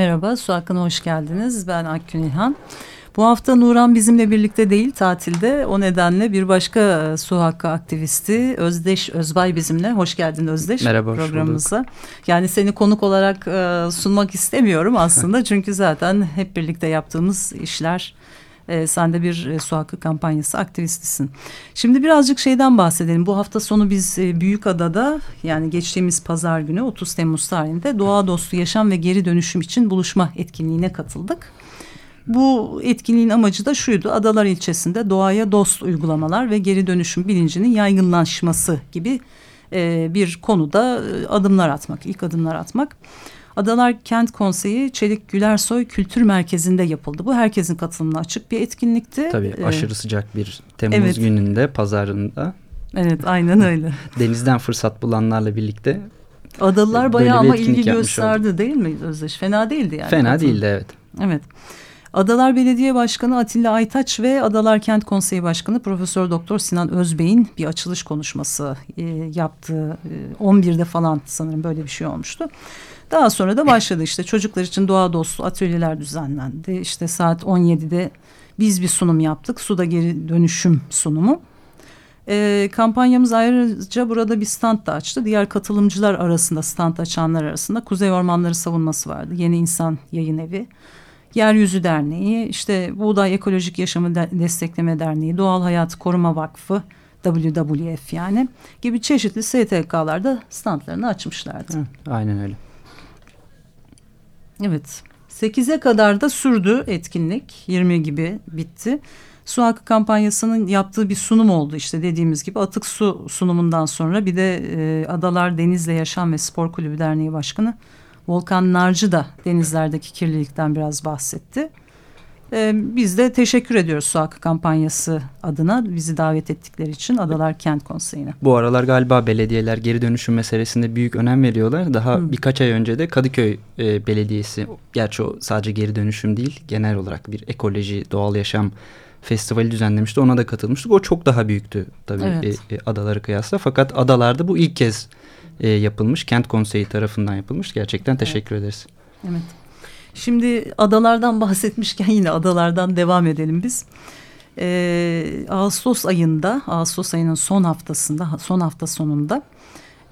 Merhaba, Su Hakkı'na hoş geldiniz. Ben Akgün İlhan. Bu hafta Nuran bizimle birlikte değil tatilde. O nedenle bir başka e, su hakkı aktivisti Özdeş Özbay bizimle. Hoş geldin Özdeş. Merhaba, programımıza. Bulduk. Yani seni konuk olarak e, sunmak istemiyorum aslında. Çünkü zaten hep birlikte yaptığımız işler e, sen de bir e, su hakkı kampanyası aktivistisin. Şimdi birazcık şeyden bahsedelim. Bu hafta sonu biz e, Büyükada'da yani geçtiğimiz pazar günü 30 Temmuz tarihinde doğa dostu yaşam ve geri dönüşüm için buluşma etkinliğine katıldık. Bu etkinliğin amacı da şuydu. Adalar ilçesinde doğaya dost uygulamalar ve geri dönüşüm bilincinin yaygınlaşması gibi e, bir konuda e, adımlar atmak, ilk adımlar atmak. Adalar Kent Konseyi Çelik Gülersoy Kültür Merkezi'nde yapıldı. Bu herkesin katılımına açık bir etkinlikti. Tabii ee, aşırı sıcak bir Temmuz evet. gününde pazarında. Evet aynen öyle. Denizden fırsat bulanlarla birlikte Adalılar bayağı ama ilgi gösterdi oldu. değil mi Özdeş? Fena değildi yani. Fena katılım. değildi evet. Evet. Adalar Belediye Başkanı Atilla Aytaç ve Adalar Kent Konseyi Başkanı Profesör Doktor Sinan Özbey'in bir açılış konuşması e, yaptığı e, 11'de falan sanırım böyle bir şey olmuştu. Daha sonra da başladı işte çocuklar için doğa dostu atölyeler düzenlendi. İşte saat 17'de biz bir sunum yaptık. Suda geri dönüşüm sunumu. E, kampanyamız ayrıca burada bir stand da açtı. Diğer katılımcılar arasında stand açanlar arasında Kuzey Ormanları Savunması vardı. Yeni İnsan Yayın Evi. Yeryüzü Derneği, işte Buğday Ekolojik Yaşamı Destekleme Derneği, Doğal Hayat Koruma Vakfı, WWF yani gibi çeşitli STK'larda standlarını açmışlardı. Hı, aynen öyle. Evet. 8'e kadar da sürdü etkinlik. 20 gibi bitti. Su Hakkı kampanyasının yaptığı bir sunum oldu işte dediğimiz gibi atık su sunumundan sonra bir de e, Adalar Denizle Yaşam ve Spor Kulübü Derneği Başkanı Volkan Narcı da denizlerdeki kirlilikten biraz bahsetti. Ee, biz de teşekkür ediyoruz Su Hakkı kampanyası adına bizi davet ettikleri için Adalar Kent Konseyi'ne. Bu aralar galiba belediyeler geri dönüşüm meselesinde büyük önem veriyorlar. Daha Hı. birkaç ay önce de Kadıköy e, Belediyesi, gerçi o sadece geri dönüşüm değil genel olarak bir ekoloji, doğal yaşam festivali düzenlemişti. Ona da katılmıştık. O çok daha büyüktü tabii evet. e, e, adaları kıyasla. Fakat adalarda bu ilk kez e, yapılmış. Kent Konseyi tarafından yapılmış. Gerçekten teşekkür evet. ederiz. Evet. Şimdi adalardan bahsetmişken yine adalardan devam edelim biz. Ee, Ağustos ayında, Ağustos ayının son haftasında, son hafta sonunda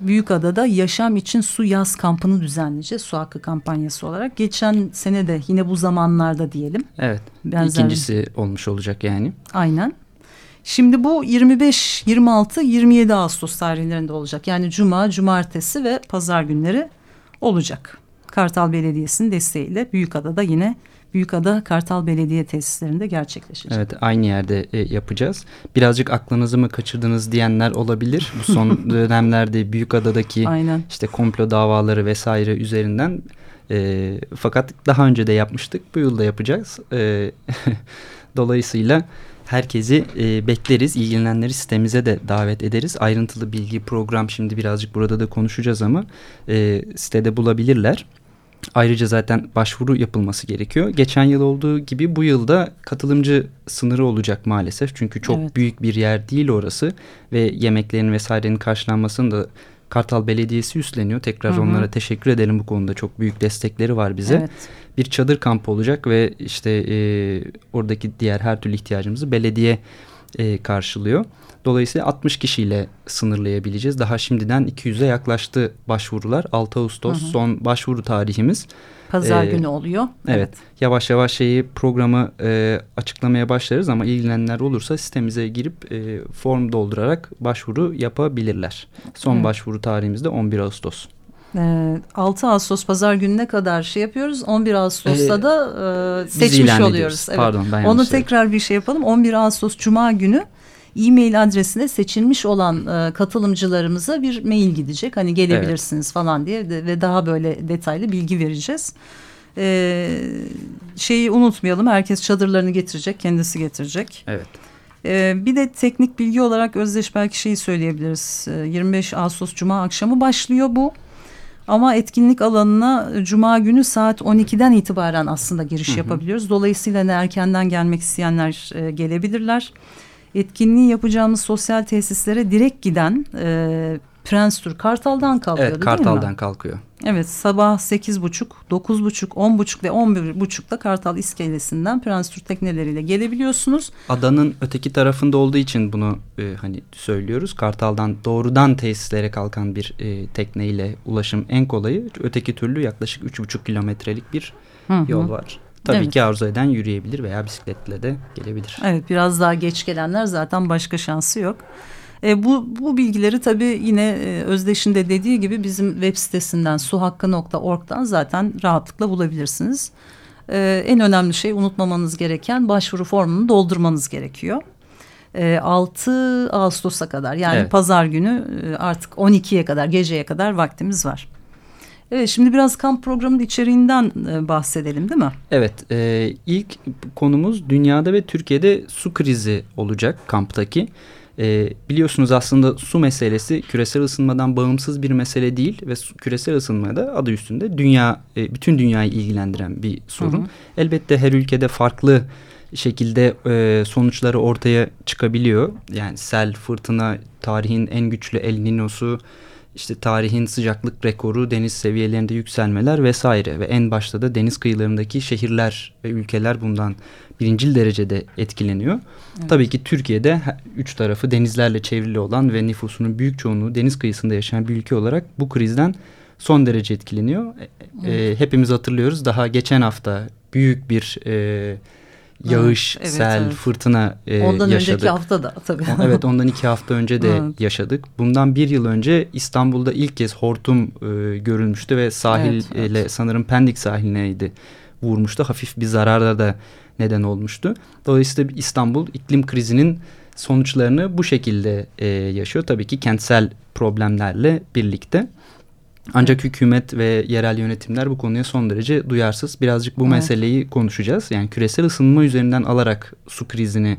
Büyükada'da Yaşam için Su Yaz kampını düzenleyeceğiz. Su hakkı kampanyası olarak. Geçen sene de yine bu zamanlarda diyelim. Evet. Benzer... İkincisi olmuş olacak yani. Aynen. Şimdi bu 25, 26, 27 Ağustos tarihlerinde olacak. Yani cuma, cumartesi ve pazar günleri olacak. Kartal Belediyesi'nin desteğiyle Büyükada'da yine Büyükada Kartal Belediye tesislerinde gerçekleşecek. Evet aynı yerde e, yapacağız. Birazcık aklınızı mı kaçırdınız diyenler olabilir. Bu son dönemlerde Büyükada'daki Aynen. işte komplo davaları vesaire üzerinden e, fakat daha önce de yapmıştık. Bu yılda yapacağız. E, dolayısıyla herkesi e, bekleriz. İlgilenenleri sitemize de davet ederiz. Ayrıntılı bilgi program şimdi birazcık burada da konuşacağız ama e, sitede bulabilirler. Ayrıca zaten başvuru yapılması gerekiyor. Geçen yıl olduğu gibi bu yılda katılımcı sınırı olacak maalesef. Çünkü çok evet. büyük bir yer değil orası ve yemeklerin vesairenin karşılanmasını da Kartal Belediyesi üstleniyor. Tekrar hı hı. onlara teşekkür edelim bu konuda. Çok büyük destekleri var bize. Evet. Bir çadır kampı olacak ve işte e, oradaki diğer her türlü ihtiyacımızı belediye e, karşılıyor. Dolayısıyla 60 kişiyle sınırlayabileceğiz. Daha şimdiden 200'e yaklaştı başvurular. 6 Ağustos hı hı. son başvuru tarihimiz. Pazar ee, günü oluyor. Evet. evet. Yavaş yavaş şeyi programı e, açıklamaya başlarız ama ilgilenenler olursa sitemize girip e, form doldurarak başvuru yapabilirler. Son evet. başvuru tarihimiz de 11 Ağustos. 6 ee, Ağustos pazar gününe kadar şey yapıyoruz. 11 Ağustos'ta ee, da e, seçmiş oluyoruz. Evet. Pardon ben Onu tekrar bir şey yapalım. 11 Ağustos Cuma günü e-mail adresine seçilmiş olan e, katılımcılarımıza bir mail gidecek. Hani gelebilirsiniz evet. falan diye de, ve daha böyle detaylı bilgi vereceğiz. Ee, şeyi unutmayalım herkes çadırlarını getirecek kendisi getirecek. Evet. Ee, bir de teknik bilgi olarak Özdeş belki şeyi söyleyebiliriz. Ee, 25 Ağustos Cuma akşamı başlıyor bu. Ama etkinlik alanına Cuma günü saat 12'den itibaren aslında giriş hı hı. yapabiliyoruz. Dolayısıyla ne erkenden gelmek isteyenler e, gelebilirler. Etkinliği yapacağımız sosyal tesislere direkt giden e, Prens Tur Kartal'dan kalkıyor evet, Kartal'dan kalkıyor. Evet sabah sekiz buçuk, dokuz buçuk, on buçuk ve on bir buçukta Kartal iskelesinden Prens Tur tekneleriyle gelebiliyorsunuz. Adanın öteki tarafında olduğu için bunu e, hani söylüyoruz. Kartal'dan doğrudan tesislere kalkan bir e, tekneyle ulaşım en kolayı. Öteki türlü yaklaşık üç buçuk kilometrelik bir hı hı. yol var. Tabii evet. ki arzu eden yürüyebilir veya bisikletle de gelebilir. Evet biraz daha geç gelenler zaten başka şansı yok. E, bu, bu bilgileri tabii yine e, Özdeş'in de dediği gibi bizim web sitesinden suhakkı.org'dan zaten rahatlıkla bulabilirsiniz. E, en önemli şey unutmamanız gereken başvuru formunu doldurmanız gerekiyor. E, 6 Ağustos'a kadar yani evet. pazar günü e, artık 12'ye kadar geceye kadar vaktimiz var. Evet şimdi biraz kamp programının içeriğinden e, bahsedelim değil mi? Evet e, ilk konumuz dünyada ve Türkiye'de su krizi olacak kamptaki. E, biliyorsunuz aslında su meselesi küresel ısınmadan bağımsız bir mesele değil ve su, küresel ısınmada adı üstünde dünya e, bütün dünyayı ilgilendiren bir sorun. Hı hı. Elbette her ülkede farklı şekilde e, sonuçları ortaya çıkabiliyor. Yani sel, fırtına, tarihin en güçlü El Nino'su, işte tarihin sıcaklık rekoru, deniz seviyelerinde yükselmeler vesaire ve en başta da deniz kıyılarındaki şehirler ve ülkeler bundan birincil derecede etkileniyor. Evet. Tabii ki Türkiye'de üç tarafı denizlerle çevrili olan ve nüfusunun büyük çoğunluğu deniz kıyısında yaşayan bir ülke olarak bu krizden son derece etkileniyor. E, e, evet. E, hepimiz hatırlıyoruz daha geçen hafta büyük bir e, yağış, evet, sel, evet. fırtına e, ondan yaşadık. önceki hafta da tabii. evet ondan iki hafta önce de evet. yaşadık. Bundan bir yıl önce İstanbul'da ilk kez hortum e, görülmüştü ve sahil evet, evet. sanırım Pendik sahilineydi vurmuştu. Hafif bir zararla da neden olmuştu. Dolayısıyla İstanbul iklim krizinin sonuçlarını bu şekilde e, yaşıyor. Tabii ki kentsel problemlerle birlikte. Ancak hükümet ve yerel yönetimler bu konuya son derece duyarsız. Birazcık bu evet. meseleyi konuşacağız. Yani küresel ısınma üzerinden alarak su krizini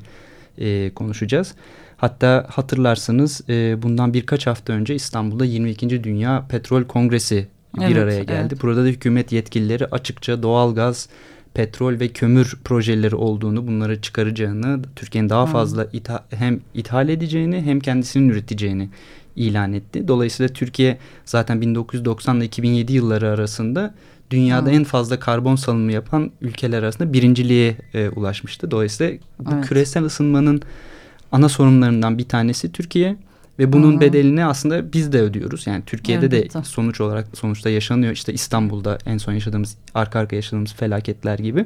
e, konuşacağız. Hatta hatırlarsanız e, bundan birkaç hafta önce İstanbul'da 22. Dünya Petrol Kongresi bir evet, araya geldi. Evet. Burada da hükümet yetkilileri açıkça doğalgaz, petrol ve kömür projeleri olduğunu, bunları çıkaracağını, Türkiye'nin daha fazla itha hem ithal edeceğini hem kendisinin üreteceğini ilan etti. Dolayısıyla Türkiye zaten 1990 ile 2007 yılları arasında dünyada evet. en fazla karbon salımı yapan ülkeler arasında birinciliğe e, ulaşmıştı. Dolayısıyla bu evet. küresel ısınmanın ana sorunlarından bir tanesi Türkiye ve bunun Aa. bedelini aslında biz de ödüyoruz. Yani Türkiye'de evet, de sonuç olarak sonuçta yaşanıyor. İşte İstanbul'da en son yaşadığımız arka arka yaşadığımız felaketler gibi.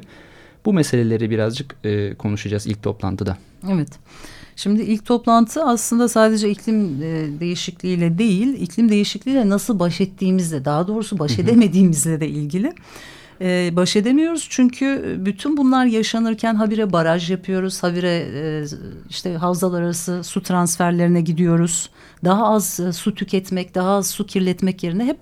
Bu meseleleri birazcık e, konuşacağız ilk toplantıda. Evet. Şimdi ilk toplantı aslında sadece iklim e, değişikliğiyle değil, iklim değişikliğiyle nasıl baş ettiğimizle, daha doğrusu baş edemediğimizle de ilgili. E, baş edemiyoruz çünkü bütün bunlar yaşanırken habire baraj yapıyoruz, habire e, işte havzalar arası su transferlerine gidiyoruz. Daha az e, su tüketmek, daha az su kirletmek yerine hep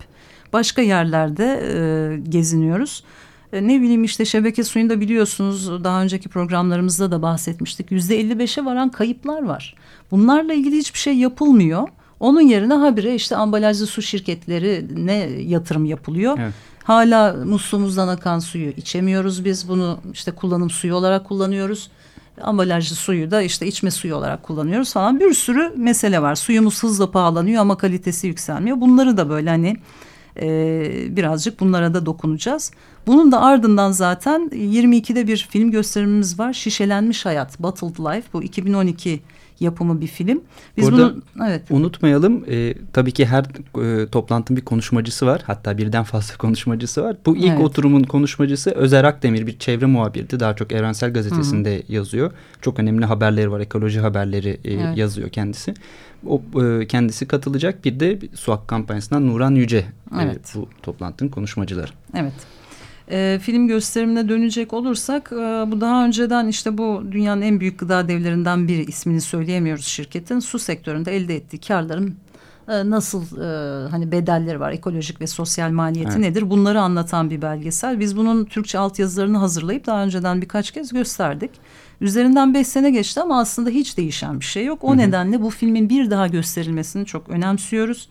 başka yerlerde e, geziniyoruz. E, ne bileyim işte şebeke suyunda biliyorsunuz daha önceki programlarımızda da bahsetmiştik. Yüzde 55'e varan kayıplar var. Bunlarla ilgili hiçbir şey yapılmıyor. Onun yerine habire işte ambalajlı su şirketleri ne yatırım yapılıyor. Evet. Hala musluğumuzdan akan suyu içemiyoruz biz. Bunu işte kullanım suyu olarak kullanıyoruz. Ambalajlı suyu da işte içme suyu olarak kullanıyoruz falan. Bir sürü mesele var. Suyumuz hızla pahalanıyor ama kalitesi yükselmiyor. Bunları da böyle hani e, birazcık bunlara da dokunacağız. Bunun da ardından zaten 22'de bir film gösterimimiz var. Şişelenmiş Hayat, Bottled Life. Bu 2012 yapımı bir film. Biz Burada bunu evet. unutmayalım e, tabii ki her e, toplantının bir konuşmacısı var. Hatta birden fazla konuşmacısı var. Bu ilk evet. oturumun konuşmacısı Özer Akdemir bir çevre muhabirdi. Daha çok Evrensel Gazetesi'nde Hı yazıyor. Çok önemli haberleri var. Ekoloji haberleri e, evet. yazıyor kendisi. O e, kendisi katılacak. Bir de Suak kampanyasından Nuran Yüce e, evet. e, bu toplantının konuşmacıları. Evet. E, film gösterimine dönecek olursak e, bu daha önceden işte bu dünyanın en büyük gıda devlerinden biri ismini söyleyemiyoruz şirketin su sektöründe elde ettiği karların e, nasıl e, hani bedelleri var ekolojik ve sosyal maliyeti evet. nedir bunları anlatan bir belgesel. Biz bunun Türkçe altyazılarını hazırlayıp daha önceden birkaç kez gösterdik. Üzerinden beş sene geçti ama aslında hiç değişen bir şey yok. O Hı -hı. nedenle bu filmin bir daha gösterilmesini çok önemsiyoruz.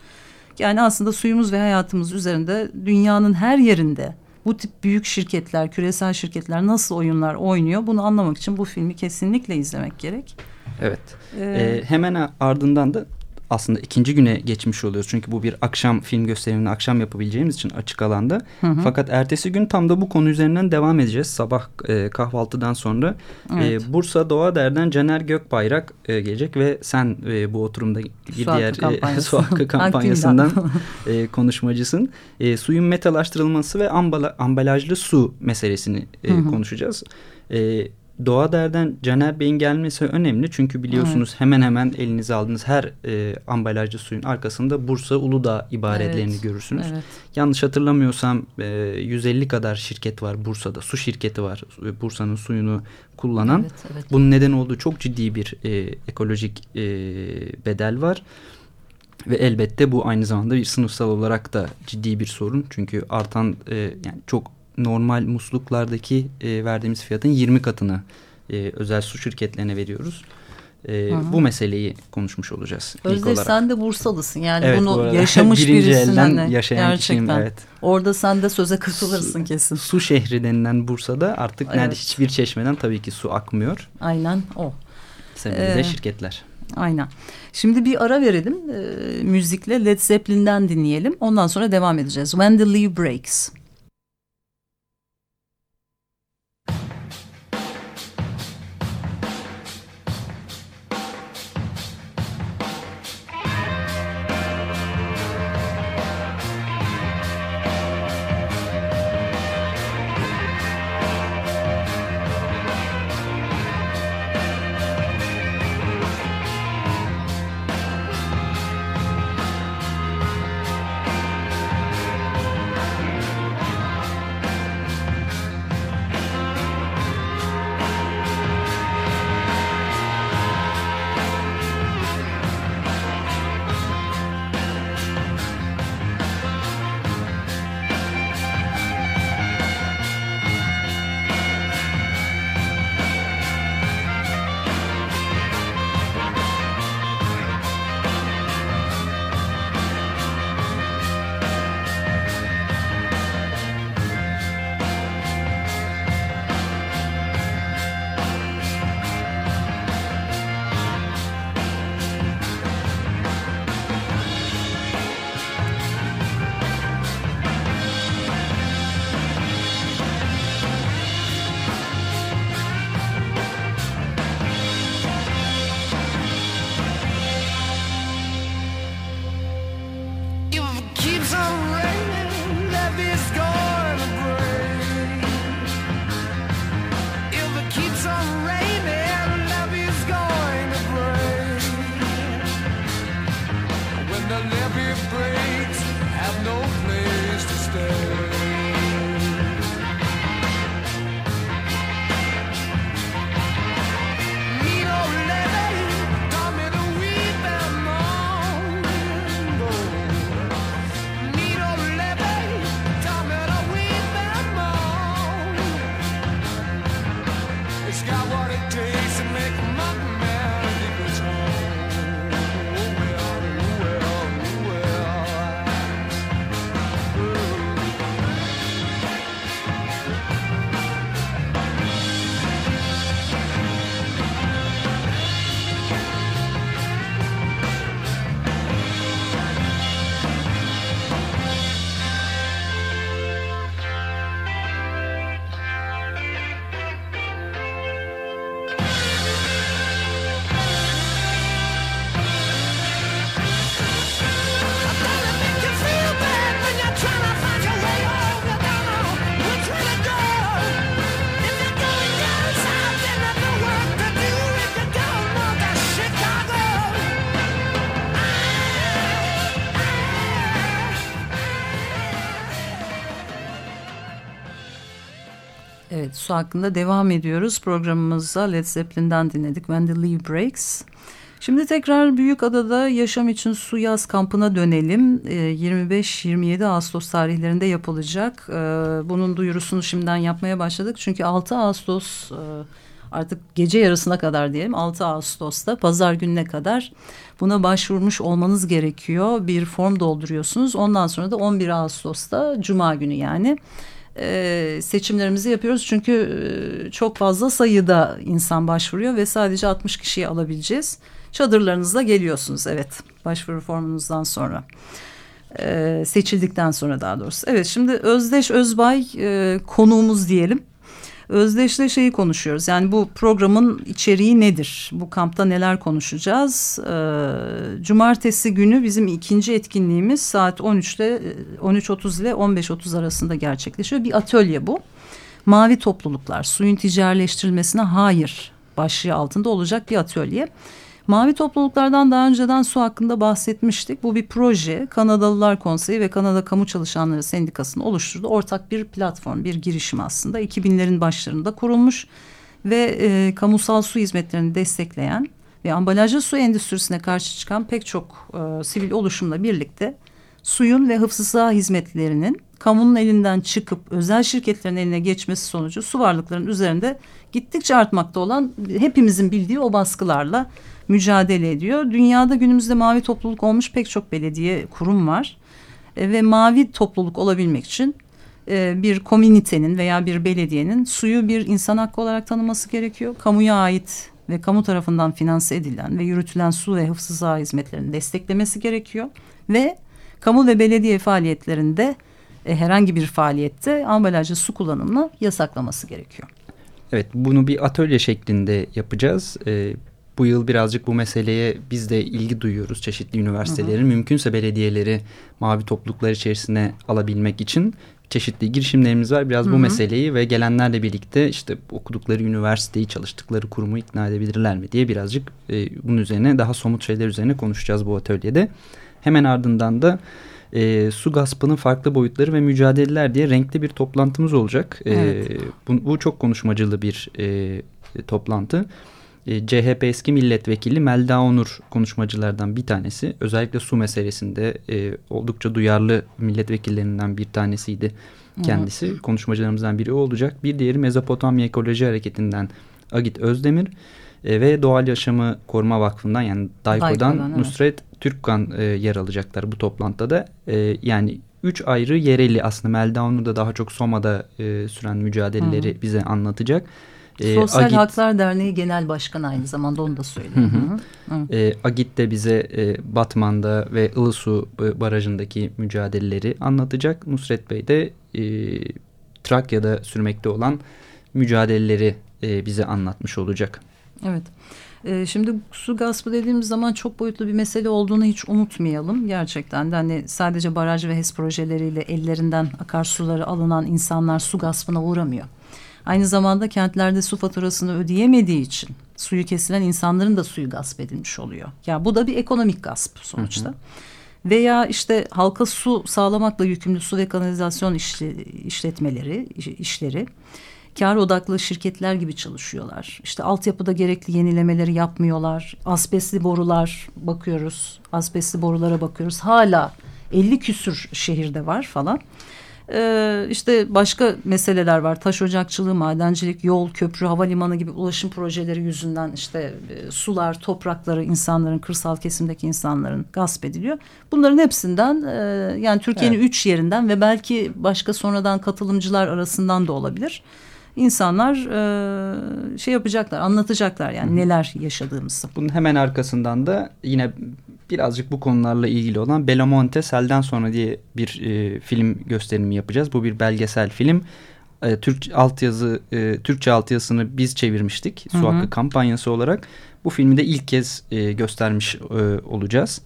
Yani aslında suyumuz ve hayatımız üzerinde dünyanın her yerinde bu tip büyük şirketler, küresel şirketler nasıl oyunlar oynuyor bunu anlamak için bu filmi kesinlikle izlemek gerek. Evet. Ee, ee, hemen ardından da aslında ikinci güne geçmiş oluyoruz. Çünkü bu bir akşam film gösterimini akşam yapabileceğimiz için açık alanda. Hı hı. Fakat ertesi gün tam da bu konu üzerinden devam edeceğiz. Sabah e, kahvaltıdan sonra e, evet. e, Bursa Doğa Der'den Caner Gökbayrak e, gelecek ve sen e, bu oturumda bir su diğer e, su hakkı kampanyasından e, konuşmacısın. E, suyun metalaştırılması ve ambala, ambalajlı su meselesini e, hı hı. konuşacağız. E, Doğa Der'den Caner Bey'in gelmesi önemli. Çünkü biliyorsunuz evet. hemen hemen elinize aldığınız her e, ambalajlı suyun arkasında Bursa Uludağ ibaretlerini evet. görürsünüz. Evet. Yanlış hatırlamıyorsam e, 150 kadar şirket var Bursa'da. Su şirketi var Bursa'nın suyunu kullanan. Evet, evet. Bunun neden olduğu çok ciddi bir e, ekolojik e, bedel var. Ve elbette bu aynı zamanda bir sınıfsal olarak da ciddi bir sorun. Çünkü artan e, yani çok normal musluklardaki e, verdiğimiz fiyatın 20 katını e, özel su şirketlerine veriyoruz. E, bu meseleyi konuşmuş olacağız. Özdeş sen de Bursalısın yani evet, bunu bu yaşamış birisin. Hani. yaşayan Gerçekten. Kişiyim, evet. Orada sen de söze katılırsın su, kesin. Su şehri denilen Bursa'da artık evet. neredeyse hiçbir çeşmeden tabii ki su akmıyor. Aynen o. Sebebi ee, de şirketler. Aynen. Şimdi bir ara verelim. E, müzikle Led Zeppelin'den dinleyelim. Ondan sonra devam edeceğiz. When the Leaf Breaks. Evet su hakkında devam ediyoruz. Programımızda Led Zeppelin'den dinledik When the Leaf Breaks. Şimdi tekrar Büyükada'da yaşam için su yaz kampına dönelim. 25-27 ee, Ağustos tarihlerinde yapılacak. Ee, bunun duyurusunu şimdiden yapmaya başladık. Çünkü 6 Ağustos e, artık gece yarısına kadar diyelim 6 Ağustos'ta pazar gününe kadar buna başvurmuş olmanız gerekiyor. Bir form dolduruyorsunuz. Ondan sonra da 11 Ağustos'ta Cuma günü yani e, seçimlerimizi yapıyoruz. Çünkü e, çok fazla sayıda insan başvuruyor ve sadece 60 kişiyi alabileceğiz. Çadırlarınızla geliyorsunuz evet başvuru formunuzdan sonra. Ee, seçildikten sonra daha doğrusu. Evet şimdi Özdeş Özbay e, konuğumuz diyelim. Özdeş'le şeyi konuşuyoruz. Yani bu programın içeriği nedir? Bu kampta neler konuşacağız? Ee, cumartesi günü bizim ikinci etkinliğimiz saat 13'te 13.30 ile 15.30 arasında gerçekleşiyor. Bir atölye bu. Mavi topluluklar, suyun ticaretleştirilmesine hayır başlığı altında olacak bir atölye. Mavi topluluklardan daha önceden su hakkında bahsetmiştik. Bu bir proje. Kanadalılar Konseyi ve Kanada Kamu Çalışanları Sendikası'nın oluşturduğu ortak bir platform, bir girişim aslında. 2000'lerin başlarında kurulmuş ve e, kamusal su hizmetlerini destekleyen ve ambalajlı su endüstrisine karşı çıkan pek çok e, sivil oluşumla birlikte suyun ve hıfzı hizmetlerinin kamunun elinden çıkıp özel şirketlerin eline geçmesi sonucu su varlıklarının üzerinde gittikçe artmakta olan hepimizin bildiği o baskılarla mücadele ediyor. Dünyada günümüzde mavi topluluk olmuş pek çok belediye kurum var. E, ve mavi topluluk olabilmek için e, bir komünitenin veya bir belediyenin suyu bir insan hakkı olarak tanıması gerekiyor. Kamuya ait ve kamu tarafından finanse edilen ve yürütülen su ve hıfzı hizmetlerini desteklemesi gerekiyor. Ve kamu ve belediye faaliyetlerinde e, herhangi bir faaliyette ambalajlı su kullanımını yasaklaması gerekiyor. Evet bunu bir atölye şeklinde yapacağız. Ee, bu yıl birazcık bu meseleye biz de ilgi duyuyoruz. Çeşitli üniversitelerin hı hı. mümkünse belediyeleri mavi topluluklar içerisine alabilmek için çeşitli girişimlerimiz var. Biraz hı hı. bu meseleyi ve gelenlerle birlikte işte okudukları üniversiteyi, çalıştıkları kurumu ikna edebilirler mi diye birazcık e, bunun üzerine daha somut şeyler üzerine konuşacağız bu atölyede. Hemen ardından da e, su gaspının farklı boyutları ve mücadeleler diye renkli bir toplantımız olacak. E, evet. E, bu, bu çok konuşmacılı bir e, toplantı. E, CHP eski milletvekili Melda Onur konuşmacılardan bir tanesi. Özellikle su meselesinde e, oldukça duyarlı milletvekillerinden bir tanesiydi kendisi. Evet. Konuşmacılarımızdan biri olacak. Bir diğeri Mezopotamya Ekoloji Hareketi'nden Agit Özdemir e, ve Doğal Yaşamı Koruma Vakfı'ndan yani DAYKO'dan Dayko'dan, Nusret evet. Türkkan e, yer alacaklar bu toplantıda. E, yani üç ayrı yereli aslında Melda Onur da daha çok Soma'da e, süren mücadeleleri Hı. bize anlatacak. E, Sosyal Agit, Haklar Derneği Genel Başkanı aynı zamanda onu da söyleyeyim. Hı hı. E, Agit de bize e, Batman'da ve Ilısu Barajı'ndaki mücadeleleri anlatacak. Nusret Bey de e, Trakya'da sürmekte olan mücadeleleri e, bize anlatmış olacak. Evet. E, şimdi su gaspı dediğimiz zaman çok boyutlu bir mesele olduğunu hiç unutmayalım. Gerçekten de hani sadece baraj ve HES projeleriyle ellerinden akarsuları alınan insanlar su gaspına uğramıyor. Aynı zamanda kentlerde su faturasını ödeyemediği için suyu kesilen insanların da suyu gasp edilmiş oluyor. Ya bu da bir ekonomik gasp sonuçta. Hı hı. Veya işte halka su sağlamakla yükümlü su ve kanalizasyon işletmeleri, işleri kar odaklı şirketler gibi çalışıyorlar. İşte altyapıda gerekli yenilemeleri yapmıyorlar. Asbestli borular bakıyoruz. Asbestli borulara bakıyoruz. Hala 50 küsür şehirde var falan. Ee, işte başka meseleler var. Taş ocakçılığı, madencilik, yol, köprü, havalimanı gibi ulaşım projeleri yüzünden işte e, sular, toprakları insanların, kırsal kesimdeki insanların gasp ediliyor. Bunların hepsinden e, yani Türkiye'nin evet. üç yerinden ve belki başka sonradan katılımcılar arasından da olabilir insanlar e, şey yapacaklar, anlatacaklar yani Hı. neler yaşadığımızı. Bunun hemen arkasından da yine birazcık bu konularla ilgili olan Belamonte Sel'den sonra diye bir e, film gösterimi yapacağız. Bu bir belgesel film. E, Türk altyazı e, Türkçe altyazısını biz çevirmiştik. Su Hakkı kampanyası olarak. Bu filmi de ilk kez e, göstermiş e, olacağız.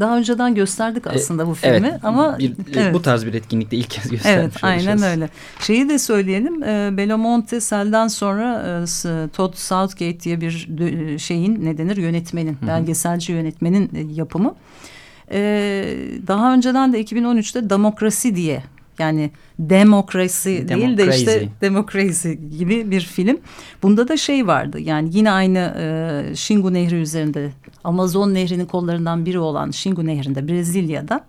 Daha önceden gösterdik e, aslında e, bu filmi evet, ama bir, evet. bu tarz bir etkinlikte ilk kez göstermiş Evet aynen öyle. Şeyi de söyleyelim e, Belamonte Sel'den sonra e, Todd Southgate diye bir e, şeyin ne denir yönetmenin Hı -hı. belgeselci yönetmenin e, yapımı. E, daha önceden de 2013'te Demokrasi diye Yani demokrasi değil de işte demokrasi gibi bir film. Bunda da şey vardı yani yine aynı e, Xingu Nehri üzerinde Amazon Nehri'nin kollarından biri olan Xingu Nehri'nde Brezilya'da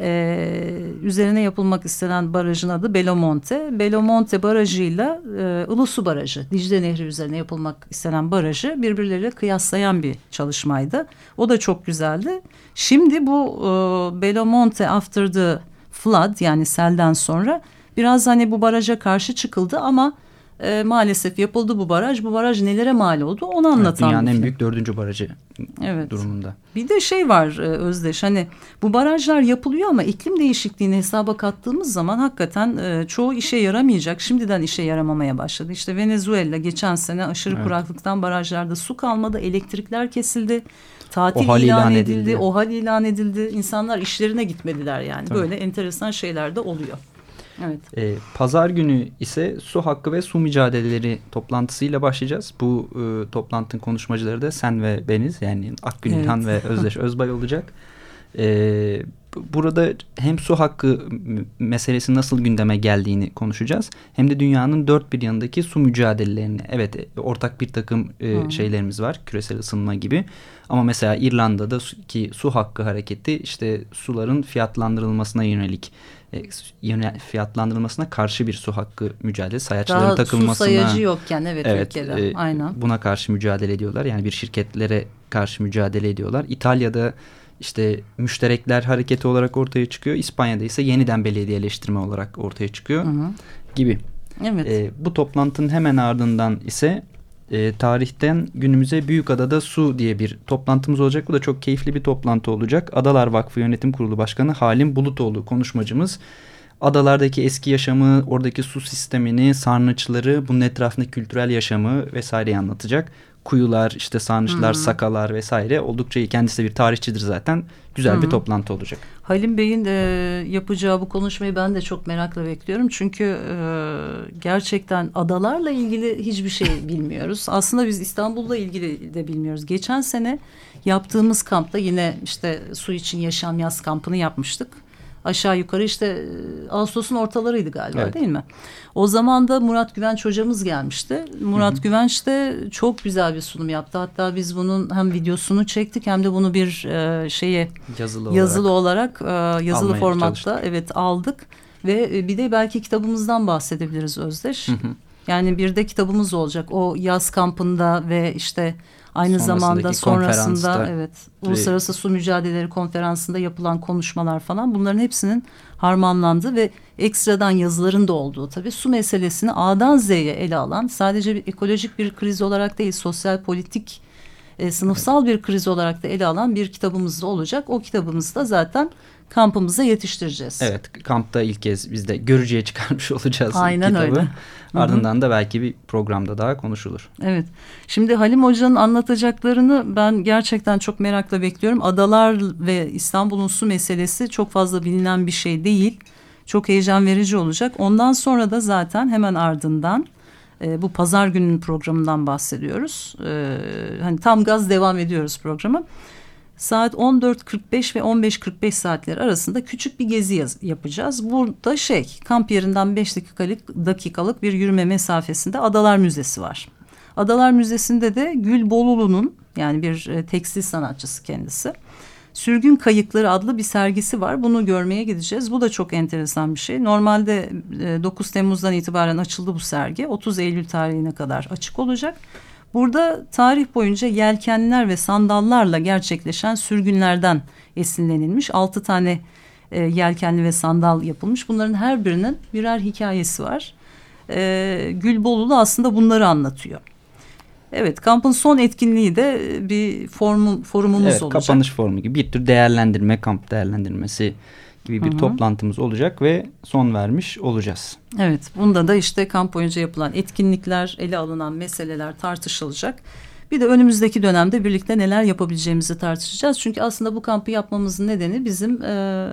e, üzerine yapılmak istenen barajın adı Belo Monte. Belo Monte barajıyla e, Ulusu Barajı, Dicle Nehri üzerine yapılmak istenen barajı birbirleriyle kıyaslayan bir çalışmaydı. O da çok güzeldi. Şimdi bu e, Belo Monte After the Flood yani selden sonra biraz hani bu baraja karşı çıkıldı ama e, maalesef yapıldı bu baraj. Bu baraj nelere mal oldu onu anlatan evet, Dünyanın en büyük dördüncü barajı evet. durumunda. Bir de şey var e, Özdeş hani bu barajlar yapılıyor ama iklim değişikliğini hesaba kattığımız zaman hakikaten e, çoğu işe yaramayacak. Şimdiden işe yaramamaya başladı. İşte Venezuela geçen sene aşırı evet. kuraklıktan barajlarda su kalmadı, elektrikler kesildi. Tatil ilan, ilan edildi, edildi, OHAL ilan edildi. İnsanlar işlerine gitmediler yani. Tabii. Böyle enteresan şeyler de oluyor. Evet. E, Pazar günü ise su hakkı ve su mücadeleleri toplantısıyla başlayacağız. Bu e, toplantının konuşmacıları da sen ve beniz yani Akgün evet. İlhan ve Özdeş Özbay olacak. E, burada hem su hakkı meselesi nasıl gündeme geldiğini konuşacağız. Hem de dünyanın dört bir yanındaki su mücadelelerini. Evet ortak bir takım e, şeylerimiz var. Küresel ısınma gibi. Ama mesela İrlanda'da ki su hakkı hareketi işte suların fiyatlandırılmasına yönelik e, fiyatlandırılmasına karşı bir su hakkı mücadele sayaçların Daha takılmasına. Su sayacı yokken evet, evet ülkede e, aynen. Buna karşı mücadele ediyorlar. Yani bir şirketlere karşı mücadele ediyorlar. İtalya'da işte müşterekler hareketi olarak ortaya çıkıyor. İspanya'da ise yeniden belediyeleştirme olarak ortaya çıkıyor hı hı. gibi. Evet. E, bu toplantının hemen ardından ise e, tarihten günümüze Büyükada'da Su diye bir toplantımız olacak. Bu da çok keyifli bir toplantı olacak. Adalar Vakfı Yönetim Kurulu Başkanı Halim Bulutoğlu konuşmacımız. Adalardaki eski yaşamı, oradaki su sistemini, sarnıçları, bunun etrafındaki kültürel yaşamı vesaireyi anlatacak. Kuyular, işte sarnıçlar, hmm. sakalar vesaire oldukça iyi. Kendisi de bir tarihçidir zaten. Güzel hmm. bir toplantı olacak. Halim Bey'in e, yapacağı bu konuşmayı ben de çok merakla bekliyorum. Çünkü e, gerçekten adalarla ilgili hiçbir şey bilmiyoruz. Aslında biz İstanbul'la ilgili de bilmiyoruz. Geçen sene yaptığımız kampta yine işte su için yaşam yaz kampını yapmıştık aşağı yukarı işte e, Ağustos'un ortalarıydı galiba evet. değil mi? O zaman da Murat Güvenç hocamız gelmişti. Murat Hı -hı. Güvenç de çok güzel bir sunum yaptı. Hatta biz bunun hem videosunu çektik hem de bunu bir e, şeye yazılı, yazılı olarak, olarak e, yazılı formatta çalıştık. evet aldık. Ve e, bir de belki kitabımızdan bahsedebiliriz Özdeş. Hı hı. Yani bir de kitabımız olacak. O yaz kampında ve işte Aynı zamanda sonrasında evet Uluslararası Su Mücadeleleri Konferansı'nda yapılan konuşmalar falan bunların hepsinin harmanlandığı ve ekstradan yazıların da olduğu tabii su meselesini A'dan Z'ye ele alan sadece bir ekolojik bir kriz olarak değil sosyal politik e, sınıfsal bir kriz olarak da ele alan bir kitabımız da olacak. O kitabımızda zaten kampımıza yetiştireceğiz. Evet kampta ilk kez biz de görücüye çıkarmış olacağız Aynen kitabı. öyle. Ardından da belki bir programda daha konuşulur. Evet. Şimdi Halim Hoca'nın anlatacaklarını ben gerçekten çok merakla bekliyorum. Adalar ve İstanbul'un su meselesi çok fazla bilinen bir şey değil. Çok heyecan verici olacak. Ondan sonra da zaten hemen ardından e, bu pazar gününün programından bahsediyoruz. E, hani tam gaz devam ediyoruz programı. Saat 14.45 ve 15.45 saatler arasında küçük bir gezi yapacağız. Burada şey kamp yerinden 5 dakikalık, dakikalık bir yürüme mesafesinde Adalar Müzesi var. Adalar Müzesi'nde de Gül Bolulu'nun yani bir e, tekstil sanatçısı kendisi. Sürgün Kayıkları adlı bir sergisi var. Bunu görmeye gideceğiz. Bu da çok enteresan bir şey. Normalde e, 9 Temmuz'dan itibaren açıldı bu sergi. 30 Eylül tarihine kadar açık olacak. Burada tarih boyunca yelkenler ve sandallarla gerçekleşen sürgünlerden esinlenilmiş. Altı tane e, yelkenli ve sandal yapılmış. Bunların her birinin birer hikayesi var. E, Gülbolulu aslında bunları anlatıyor. Evet kampın son etkinliği de bir forum, forumumuz evet, olacak. Kapanış forumu gibi bir tür değerlendirme kamp değerlendirmesi gibi bir Hı -hı. toplantımız olacak ve son vermiş olacağız. Evet bunda da işte kamp boyunca yapılan etkinlikler, ele alınan meseleler tartışılacak. Bir de önümüzdeki dönemde birlikte neler yapabileceğimizi tartışacağız. Çünkü aslında bu kampı yapmamızın nedeni bizim e,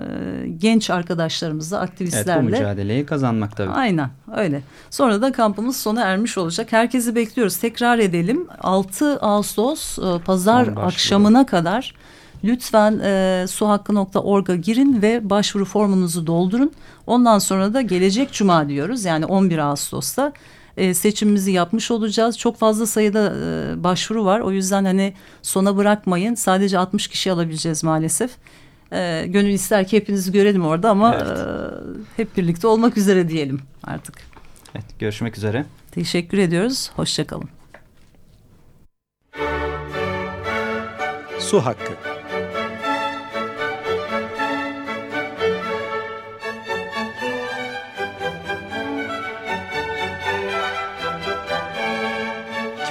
genç arkadaşlarımızla, aktivistlerle. Evet bu mücadeleyi kazanmak tabii. Aynen öyle. Sonra da kampımız sona ermiş olacak. Herkesi bekliyoruz. Tekrar edelim. 6 Ağustos e, pazar akşamına kadar Lütfen e, suhakkı.org'a girin ve başvuru formunuzu doldurun. Ondan sonra da gelecek cuma diyoruz yani 11 Ağustos'ta e, seçimimizi yapmış olacağız. Çok fazla sayıda e, başvuru var. O yüzden hani sona bırakmayın. Sadece 60 kişi alabileceğiz maalesef. E, gönül ister ki hepinizi görelim orada ama evet. e, hep birlikte olmak üzere diyelim artık. Evet, görüşmek üzere. Teşekkür ediyoruz. Hoşçakalın. Su Hakkı